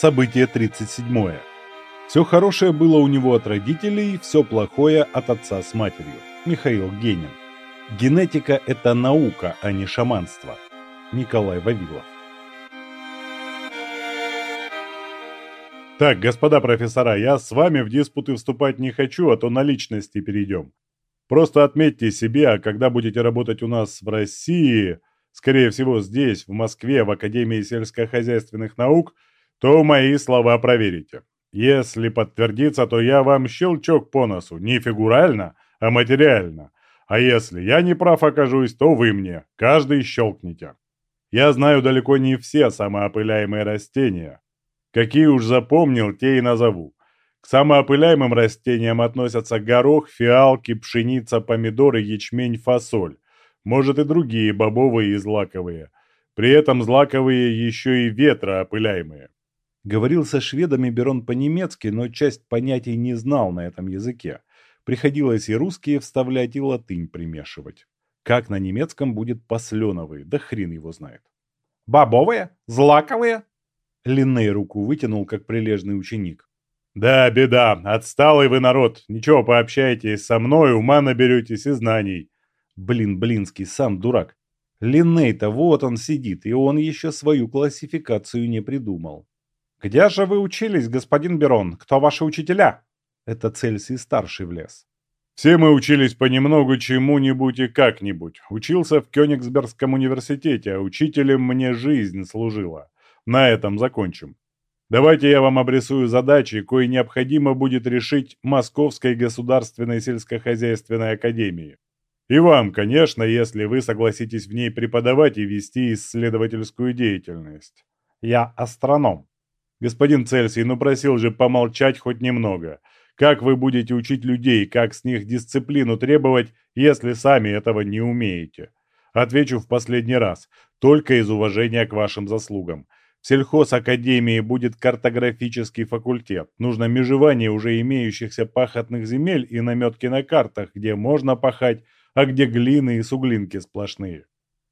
Событие 37. Все хорошее было у него от родителей, все плохое от отца с матерью. Михаил Генин. Генетика – это наука, а не шаманство. Николай Вавилов. Так, господа профессора, я с вами в диспуты вступать не хочу, а то на личности перейдем. Просто отметьте себе, а когда будете работать у нас в России, скорее всего здесь, в Москве, в Академии сельскохозяйственных наук, то мои слова проверите. Если подтвердится, то я вам щелчок по носу, не фигурально, а материально. А если я не прав окажусь, то вы мне, каждый щелкните. Я знаю далеко не все самоопыляемые растения, Какие уж запомнил, те и назову. К самоопыляемым растениям относятся горох, фиалки, пшеница, помидоры, ячмень, фасоль. Может и другие бобовые и злаковые. При этом злаковые еще и ветроопыляемые. Говорил со шведами Берон по-немецки, но часть понятий не знал на этом языке. Приходилось и русские вставлять, и латынь примешивать. Как на немецком будет посленовый, да хрен его знает. «Бобовые? Злаковые?» Линней руку вытянул, как прилежный ученик. «Да, беда. Отсталый вы народ. Ничего, пообщайтесь со мной, ума наберетесь и знаний». Блин, Блинский, сам дурак. Линней-то вот он сидит, и он еще свою классификацию не придумал. «Где же вы учились, господин Берон? Кто ваши учителя?» Это Цельсий старший влез. «Все мы учились понемногу чему-нибудь и как-нибудь. Учился в Кёнигсбергском университете, а учителем мне жизнь служила. На этом закончим. Давайте я вам обрисую задачи, кои необходимо будет решить Московской государственной сельскохозяйственной академии. И вам, конечно, если вы согласитесь в ней преподавать и вести исследовательскую деятельность. Я астроном. Господин Цельсий, ну просил же помолчать хоть немного. Как вы будете учить людей, как с них дисциплину требовать, если сами этого не умеете? Отвечу в последний раз, только из уважения к вашим заслугам. В сельхозакадемии будет картографический факультет. Нужно межевание уже имеющихся пахотных земель и наметки на картах, где можно пахать, а где глины и суглинки сплошные.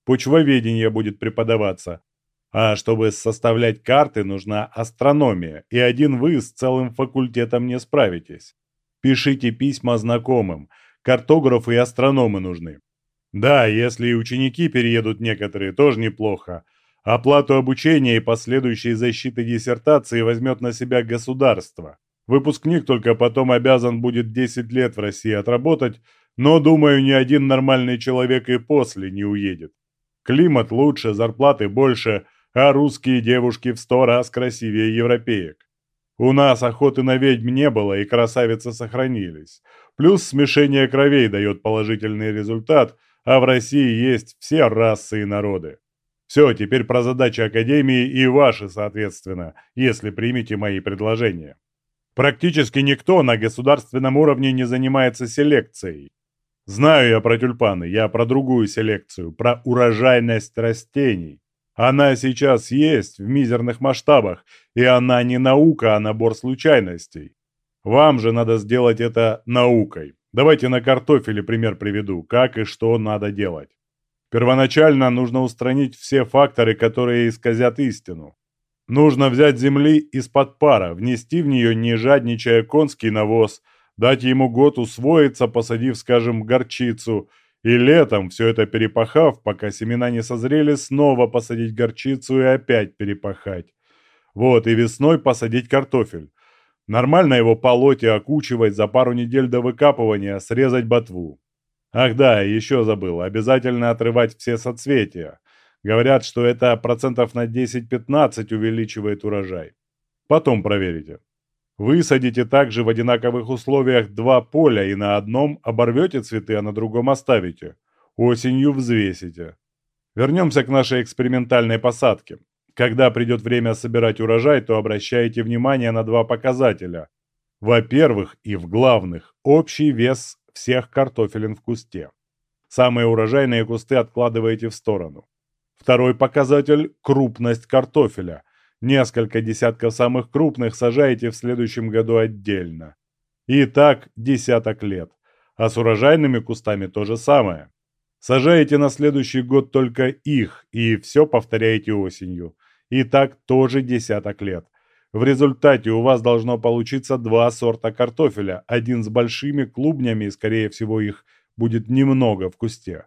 Почвоведение будет преподаваться. А чтобы составлять карты, нужна астрономия, и один вы с целым факультетом не справитесь. Пишите письма знакомым. Картографы и астрономы нужны. Да, если и ученики переедут некоторые, тоже неплохо. Оплату обучения и последующей защиты диссертации возьмет на себя государство. Выпускник только потом обязан будет 10 лет в России отработать, но, думаю, ни один нормальный человек и после не уедет. Климат лучше, зарплаты больше, а русские девушки в сто раз красивее европеек. У нас охоты на ведьм не было и красавицы сохранились. Плюс смешение кровей дает положительный результат, а в России есть все расы и народы. Все, теперь про задачи Академии и ваши, соответственно, если примете мои предложения. Практически никто на государственном уровне не занимается селекцией. Знаю я про тюльпаны, я про другую селекцию, про урожайность растений. Она сейчас есть в мизерных масштабах, и она не наука, а набор случайностей. Вам же надо сделать это наукой. Давайте на картофеле пример приведу, как и что надо делать. Первоначально нужно устранить все факторы, которые исказят истину. Нужно взять земли из-под пара, внести в нее, не жадничая, конский навоз, дать ему год усвоиться, посадив, скажем, горчицу, и летом, все это перепахав, пока семена не созрели, снова посадить горчицу и опять перепахать. Вот, и весной посадить картофель. Нормально его полоть и окучивать за пару недель до выкапывания, срезать ботву. Ах да, еще забыл, обязательно отрывать все соцветия. Говорят, что это процентов на 10-15 увеличивает урожай. Потом проверите. Высадите также в одинаковых условиях два поля и на одном оборвете цветы, а на другом оставите. Осенью взвесите. Вернемся к нашей экспериментальной посадке. Когда придет время собирать урожай, то обращайте внимание на два показателя. Во-первых и в главных – общий вес всех картофелин в кусте. Самые урожайные кусты откладываете в сторону. Второй показатель – крупность картофеля. Несколько десятков самых крупных сажаете в следующем году отдельно. И так десяток лет. А с урожайными кустами то же самое. Сажаете на следующий год только их, и все повторяете осенью. И так тоже десяток лет. В результате у вас должно получиться два сорта картофеля, один с большими клубнями, скорее всего их будет немного в кусте.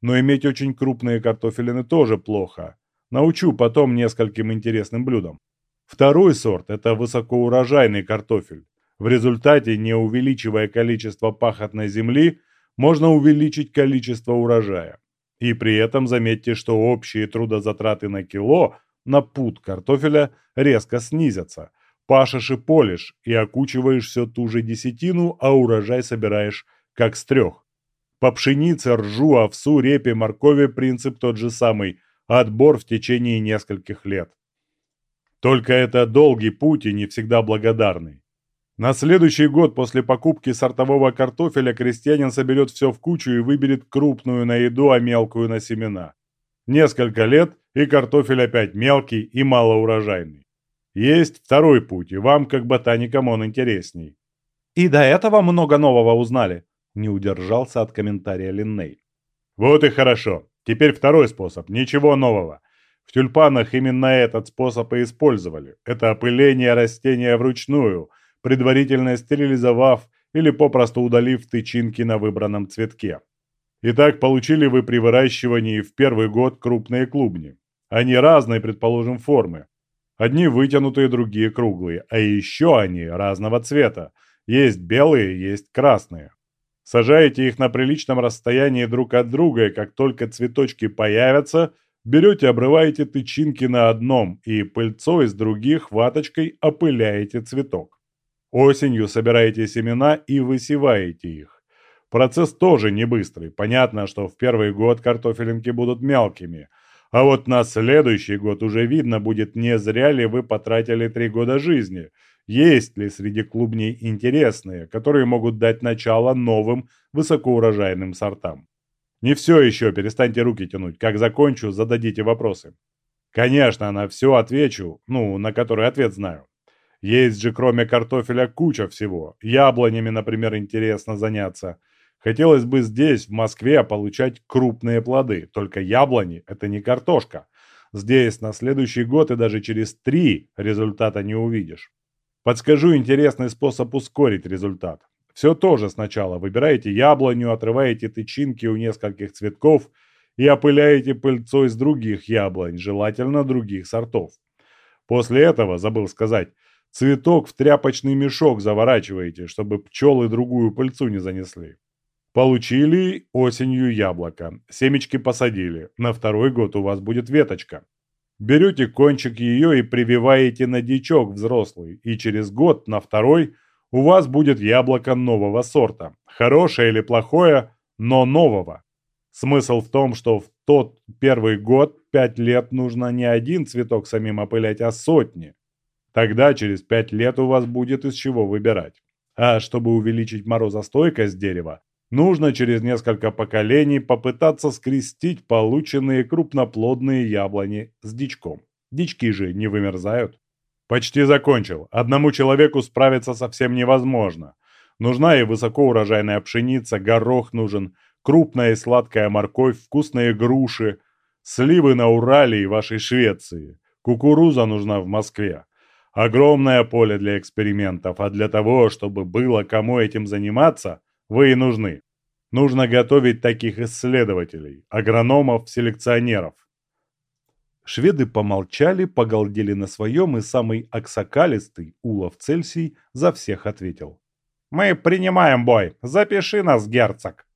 Но иметь очень крупные картофелины тоже плохо. Научу потом нескольким интересным блюдам. Второй сорт – это высокоурожайный картофель. В результате, не увеличивая количество пахотной земли, можно увеличить количество урожая. И при этом заметьте, что общие трудозатраты на кило на пуд картофеля резко снизятся. Пашешь и полишь, и окучиваешь все ту же десятину, а урожай собираешь как с трех. По пшенице, ржу, овсу, репе, моркови принцип тот же самый – отбор в течение нескольких лет. Только это долгий путь и не всегда благодарный. На следующий год после покупки сортового картофеля крестьянин соберет все в кучу и выберет крупную на еду, а мелкую на семена. Несколько лет, и картофель опять мелкий и малоурожайный. Есть второй путь, и вам, как ботаникам, он интересней. «И до этого много нового узнали», – не удержался от комментария Линней. «Вот и хорошо. Теперь второй способ. Ничего нового. В тюльпанах именно этот способ и использовали. Это опыление растения вручную, предварительно стерилизовав или попросту удалив тычинки на выбранном цветке. Итак, получили вы при выращивании в первый год крупные клубни. Они разной, предположим, формы. Одни вытянутые, другие круглые, а еще они разного цвета. Есть белые, есть красные. Сажаете их на приличном расстоянии друг от друга, и как только цветочки появятся – Берете, обрываете тычинки на одном и пыльцой с других ваточкой опыляете цветок. Осенью собираете семена и высеваете их. Процесс тоже не быстрый. Понятно, что в первый год картофелинки будут мелкими. А вот на следующий год уже видно будет, не зря ли вы потратили три года жизни. Есть ли среди клубней интересные, которые могут дать начало новым высокоурожайным сортам. Не все еще, перестаньте руки тянуть. Как закончу, зададите вопросы. Конечно, на все отвечу, ну, на который ответ знаю. Есть же кроме картофеля куча всего. Яблонями, например, интересно заняться. Хотелось бы здесь, в Москве, получать крупные плоды. Только яблони – это не картошка. Здесь на следующий год и даже через три результата не увидишь. Подскажу интересный способ ускорить результат. Все тоже сначала. Выбираете яблоню, отрываете тычинки у нескольких цветков и опыляете пыльцой с других яблонь, желательно других сортов. После этого, забыл сказать, цветок в тряпочный мешок заворачиваете, чтобы пчелы другую пыльцу не занесли. Получили осенью яблоко, семечки посадили, на второй год у вас будет веточка. Берете кончик ее и прививаете на дичок взрослый, и через год на второй – у вас будет яблоко нового сорта. Хорошее или плохое, но нового. Смысл в том, что в тот первый год, пять лет, нужно не один цветок самим опылять, а сотни. Тогда через пять лет у вас будет из чего выбирать. А чтобы увеличить морозостойкость дерева, нужно через несколько поколений попытаться скрестить полученные крупноплодные яблони с дичком. Дички же не вымерзают. Почти закончил. Одному человеку справиться совсем невозможно. Нужна и высокоурожайная пшеница, горох нужен, крупная и сладкая морковь, вкусные груши, сливы на Урале и вашей Швеции. Кукуруза нужна в Москве. Огромное поле для экспериментов, а для того, чтобы было кому этим заниматься, вы и нужны. Нужно готовить таких исследователей, агрономов, селекционеров. Шведы помолчали, погалдели на своем, и самый аксакалистый, Улов Цельсий, за всех ответил. «Мы принимаем бой. Запиши нас, герцог!»